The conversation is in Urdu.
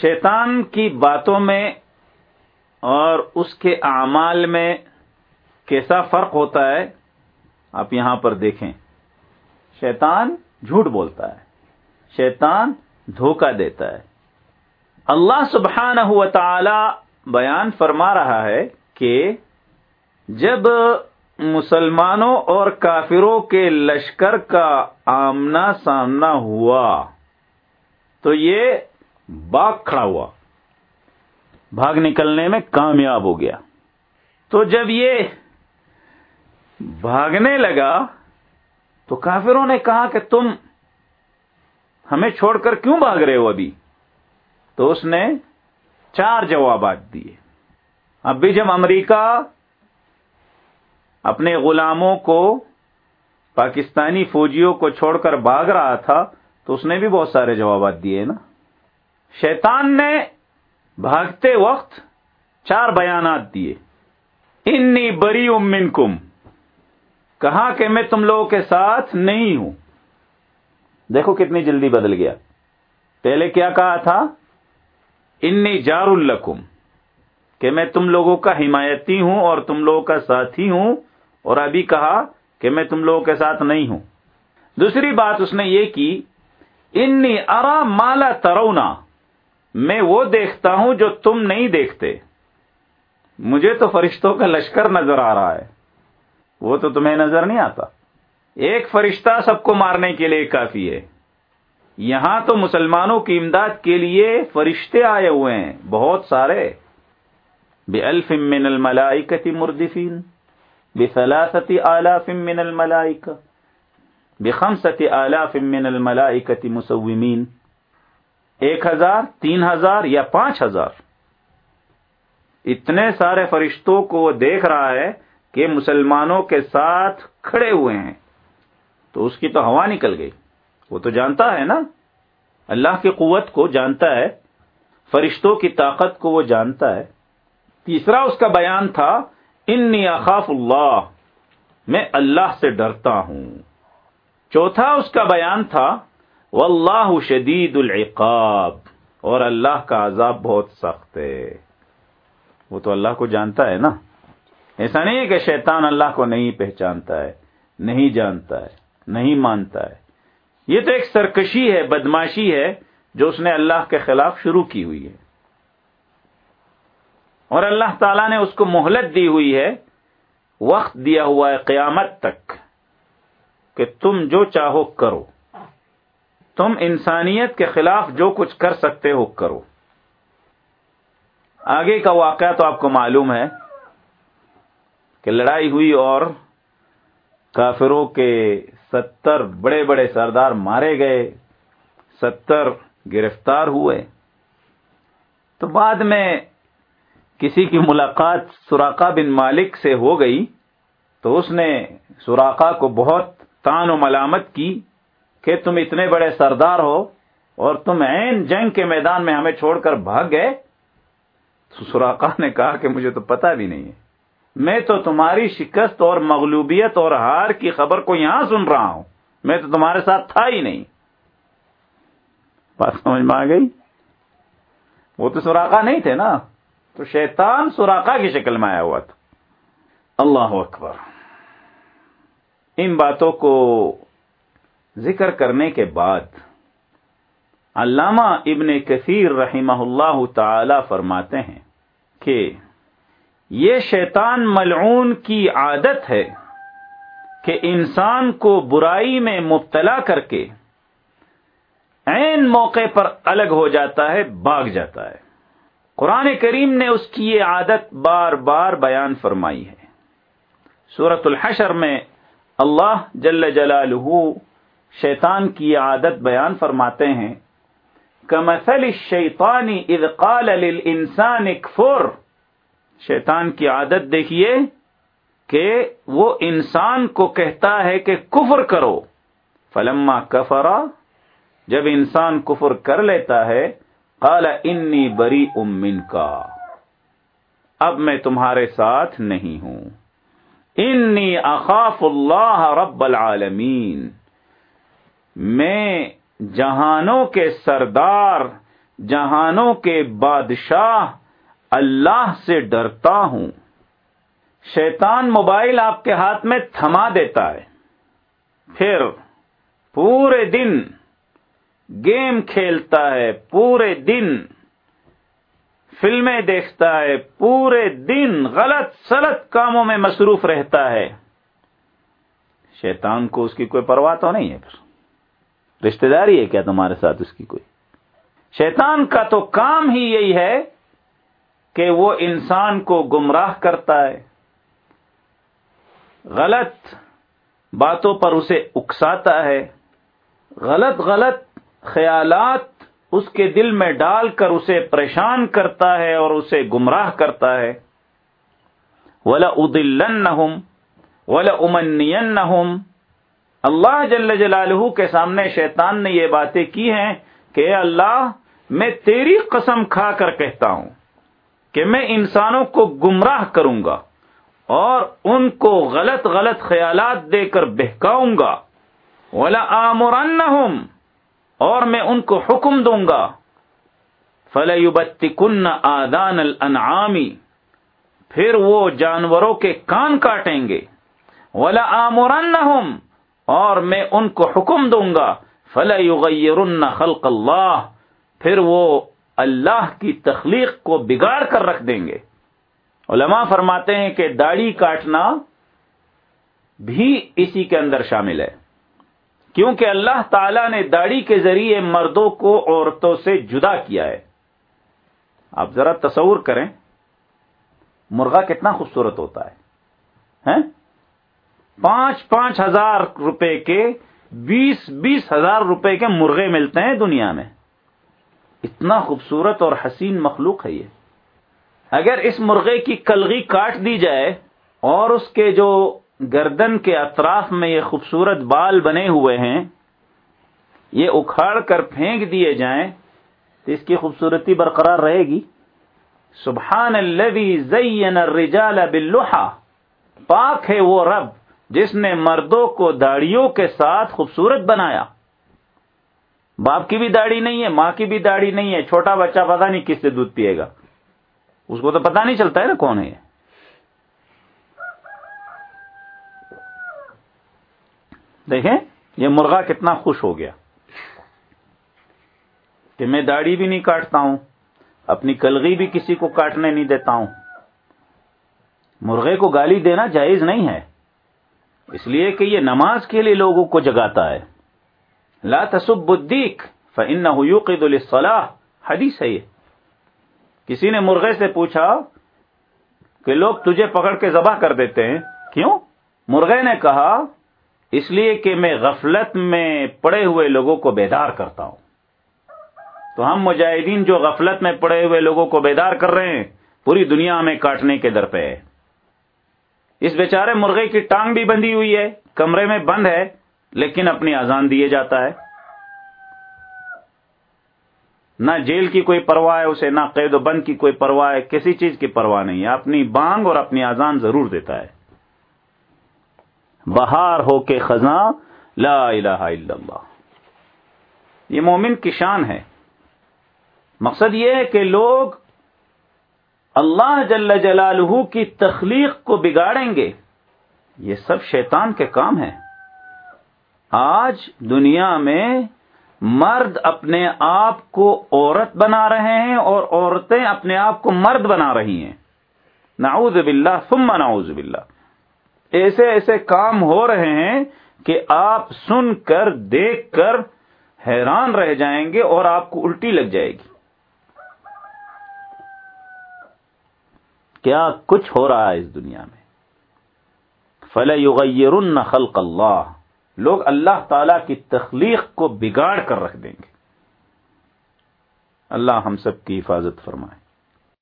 شیطان کی باتوں میں اور اس کے اعمال میں کیسا فرق ہوتا ہے، آپ یہاں پر دیکھیں۔ شیطان جھوٹ بولتا ہے، شیطان دھوکہ دیتا ہے۔ اللہ سبحانہ ہوا تعالی بیان فرما رہا ہے کہ جب مسلمانوں اور کافروں کے لشکر کا آمنا سامنا ہوا تو یہ باغ کھڑا ہوا۔ بھاگ نکلنے میں کامیاب ہو گیا۔ تو جب یہ بھاگنے لگا، تو کافروں نے کہا کہ تم ہمیں چھوڑ کر کیوں بھاگ رہے ہو ابھی؟ تو اس نے چار جوابات دیے۔ اب بھی جب امریکہ اپنے غلاموں کو، پاکستانی فوجیوں کو چھوڑ کر بھاگ رہا تھا، تو اس نے بھی بہت سارے جوابات دیے نا۔ شیطان نے بھاگتے وقت چار بیانات دیے۔ انی بری امن کم کہا کہ میں تم لوگوں کے ساتھ نہیں ہوں۔ دیکھو کتنی جلدی بدل گیا۔ پہلے کیا کہا تھا؟ انی جار الکم کہ میں تم لوگوں کا حمایتی ہوں اور تم لوگوں کا ساتھی ہوں، اور ابھی کہا کہ میں تم لوگوں کے ساتھ نہیں ہوں۔ دوسری بات اس نے یہ کی، انی ارا مالا ترونا میں وہ دیکھتا ہوں جو تم نہیں دیکھتے۔ مجھے تو فرشتوں کا لشکر نظر آ رہا ہے۔ وہ تو تمہیں نظر نہیں آتا۔ ایک فرشتہ سب کو مارنے کے لیے کافی ہے۔ یہاں تو مسلمانوں کی امداد کے لیے فرشتے آئے ہوئے ہیں، بہت سارے۔ بے الف من الملائکتی مردفین بے سلاستی آلاف من الملائکہ بے خمستی آلاف من الملائکتی مسومین۔ ایک ہزار، تین ہزار یا پانچ ہزار۔ اتنے سارے فرشتوں کو وہ دیکھ رہا ہے کہ مسلمانوں کے ساتھ کھڑے ہوئے ہیں۔ تو اس کی تو ہوا نکل گئی۔ وہ تو جانتا ہے نا۔ اللہ کی قوت کو جانتا ہے۔ فرشتوں کی طاقت کو وہ جانتا ہے۔ تیسرا اس کا بیان تھا، انی اخاف اللہ، میں اللہ سے ڈرتا ہوں۔ چوتھا اس کا بیان تھا واللہ شدید العقاب۔ اور اللہ کا عذاب بہت سخت ہے۔ وہ تو اللہ کو جانتا ہے نا۔ ایسا نہیں ہے کہ شیطان اللہ کو نہیں پہچانتا ہے، نہیں جانتا ہے، نہیں مانتا ہے۔ یہ تو ایک سرکشی ہے، بدماشی ہے، جو اس نے اللہ کے خلاف شروع کی ہوئی ہے۔ اور اللہ تعالی نے اس کو مہلت دی ہوئی ہے، وقت دیا ہوا ہے قیامت تک کہ تم جو چاہو کرو۔ تم انسانیت کے خلاف جو کچھ کر سکتے ہو کرو۔ آگے کا واقعہ تو آپ کو معلوم ہے کہ لڑائی ہوئی اور کافروں کے ستر بڑے بڑے سردار مارے گئے، ستر گرفتار ہوئے۔ تو بعد میں کسی کی ملاقات سوراقا بن مالک سے ہو گئی تو اس نے سوراقا کو بہت تان و ملامت کی۔ کہ تم اتنے بڑے سردار ہو اور تم عین جنگ کے میدان میں ہمیں چھوڑ کر بھاگ گئے؟ تو سوراخا نے کہا کہ مجھے تو پتا بھی نہیں ہے۔ میں تو تمہاری شکست اور مغلوبیت اور ہار کی خبر کو یہاں سن رہا ہوں۔ میں تو تمہارے ساتھ تھا ہی نہیں۔ بات سمجھ میں آ گئی؟ وہ تو سوراخا نہیں تھے نا۔ تو شیطان سوراخا کی شکل میں آیا ہوا تھا۔ اللہ اکبر۔ ان باتوں کو ذکر کرنے کے بعد علامہ ابن کثیر رحمہ اللہ تعالی فرماتے ہیں کہ یہ شیطان ملعون کی عادت ہے کہ انسان کو برائی میں مبتلا کر کے عین موقع پر الگ ہو جاتا ہے، بھاگ جاتا ہے۔ قرآن کریم نے اس کی یہ عادت بار بار بیان فرمائی ہے۔ سورت الحشر میں اللہ جل جلالہ شیطان کی عادت بیان فرماتے ہیں کمسل شیطانی اذ قال للانسان اکفر شیطان کی عادت دیکھیے کہ وہ انسان کو کہتا ہے کہ کفر کرو۔ فلما کفرا جب انسان کفر کر لیتا ہے، قال انی بری امن کا اب میں تمہارے ساتھ نہیں ہوں۔ انی اخاف اللہ رب العالمین۔ میں جہانوں کے سردار، جہانوں کے بادشاہ اللہ سے ڈرتا ہوں۔ شیطان موبائل آپ کے ہاتھ میں تھما دیتا ہے۔ پھر پورے دن گیم کھیلتا ہے، پورے دن فلمیں دیکھتا ہے، پورے دن غلط سلط کاموں میں مصروف رہتا ہے۔ شیطان کو اس کی کوئی پرواہ تو نہیں ہے پھر۔ رشتے داری ہے کیا تمہارے ساتھ اس کی کوئی؟ شیطان کا تو کام ہی یہی ہے کہ وہ انسان کو گمراہ کرتا ہے۔ غلط باتوں پر اسے اکساتا ہے۔ غلط غلط خیالات اس کے دل میں ڈال کر اسے پریشان کرتا ہے اور اسے گمراہ کرتا ہے۔ ولا ادلن ولا امن اللہ جل جلالہ کے سامنے شیطان نے یہ باتیں کی ہیں کہ اللہ، میں تیری قسم کھا کر کہتا ہوں کہ میں انسانوں کو گمراہ کروں گا اور ان کو غلط غلط خیالات دے کر بہکاؤں گا۔ ولا آمرن اور میں ان کو حکم دوں گا۔ فلبتی کن آدان العامی پھر وہ جانوروں کے کان کاٹیں گے۔ ولا آمرن اور میں ان کو حکم دوں گا فلغیر خلق اللہ پھر وہ اللہ کی تخلیق کو بگاڑ کر رکھ دیں گے۔ علماء فرماتے ہیں کہ داڑھی کاٹنا بھی اسی کے اندر شامل ہے۔ کیونکہ اللہ تعالی نے داڑھی کے ذریعے مردوں کو عورتوں سے جدا کیا ہے۔ آپ ذرا تصور کریں، مرغا کتنا خوبصورت ہوتا ہے پانچ پانچ ہزار روپے کے بیس بیس ہزار روپے کے مرغے ملتے ہیں دنیا میں اتنا خوبصورت اور حسین مخلوق ہے یہ۔ اگر اس مرغے کی کلغی کاٹ دی جائے اور اس کے جو گردن کے اطراف میں یہ خوبصورت بال بنے ہوئے ہیں، یہ اکھاڑ کر پھینک دیے جائیں تو اس کی خوبصورتی برقرار رہے گی۔ سبحان زین الرجال باللحا پاک ہے وہ رب۔ جس نے مردوں کو داڑیوں کے ساتھ خوبصورت بنایا۔ باپ کی بھی داڑھی نہیں ہے، ماں کی بھی داڑھی نہیں ہے، چھوٹا بچہ پتا نہیں کس سے دودھ پیے گا۔ اس کو تو پتا نہیں چلتا ہے نا کون ہے دیکھیں، یہ مرغا کتنا خوش ہو گیا۔ کہ میں داڑھی بھی نہیں کاٹتا ہوں، اپنی کلغی بھی کسی کو کاٹنے نہیں دیتا ہوں۔ مرغے کو گالی دینا جائز نہیں ہے۔ اس لیے کہ یہ نماز کے لیے لوگوں کو جگاتا ہے۔ لا تصب الدیک فإنه يوقظ للصلاة۔ حدیث ہے یہ۔ کسی نے مرغے سے پوچھا کہ لوگ تجھے پکڑ کے ذبح کر دیتے ہیں؟ کیوں؟ مرغے نے کہا، اس لیے کہ میں غفلت میں پڑے ہوئے لوگوں کو بیدار کرتا ہوں۔ تو ہم مجاہدین جو غفلت میں پڑے ہوئے لوگوں کو بیدار کر رہے ہیں، پوری دنیا میں کاٹنے کے در پہ ہے۔ اس بیچارے مرغے کی ٹانگ بھی بندھی ہوئی ہے، کمرے میں بند ہے، لیکن اپنی آزان دیے جاتا ہے۔ نہ جیل کی کوئی پرواہ ہے، اسے نہ قید و بند کی کوئی پرواہ ہے، کسی چیز کی پرواہ نہیں ہے۔ اپنی بانگ اور اپنی آزان ضرور دیتا ہے۔ بہار ہو کے خزاں، لا الہ الا اللہ۔ یہ مومن کی شان ہے۔ مقصد یہ ہے کہ لوگ اللہ جل جلالہ کی تخلیق کو بگاڑیں گے، یہ سب شیطان کے کام ہیں۔ آج دنیا میں مرد اپنے آپ کو عورت بنا رہے ہیں اور عورتیں اپنے آپ کو مرد بنا رہی ہیں۔ نعوذ باللہ، ثم نعوذ باللہ۔ ایسے ایسے کام ہو رہے ہیں کہ آپ سن کر، دیکھ کر حیران رہ جائیں گے اور آپ کو الٹی لگ جائے گی۔ کیا کچھ ہو رہا ہے اس دنیا میں؟ فل یغیرن خلق اللہ لوگ اللہ تعالی کی تخلیق کو بگاڑ کر رکھ دیں گے۔ اللہ ہم سب کی حفاظت فرمائے۔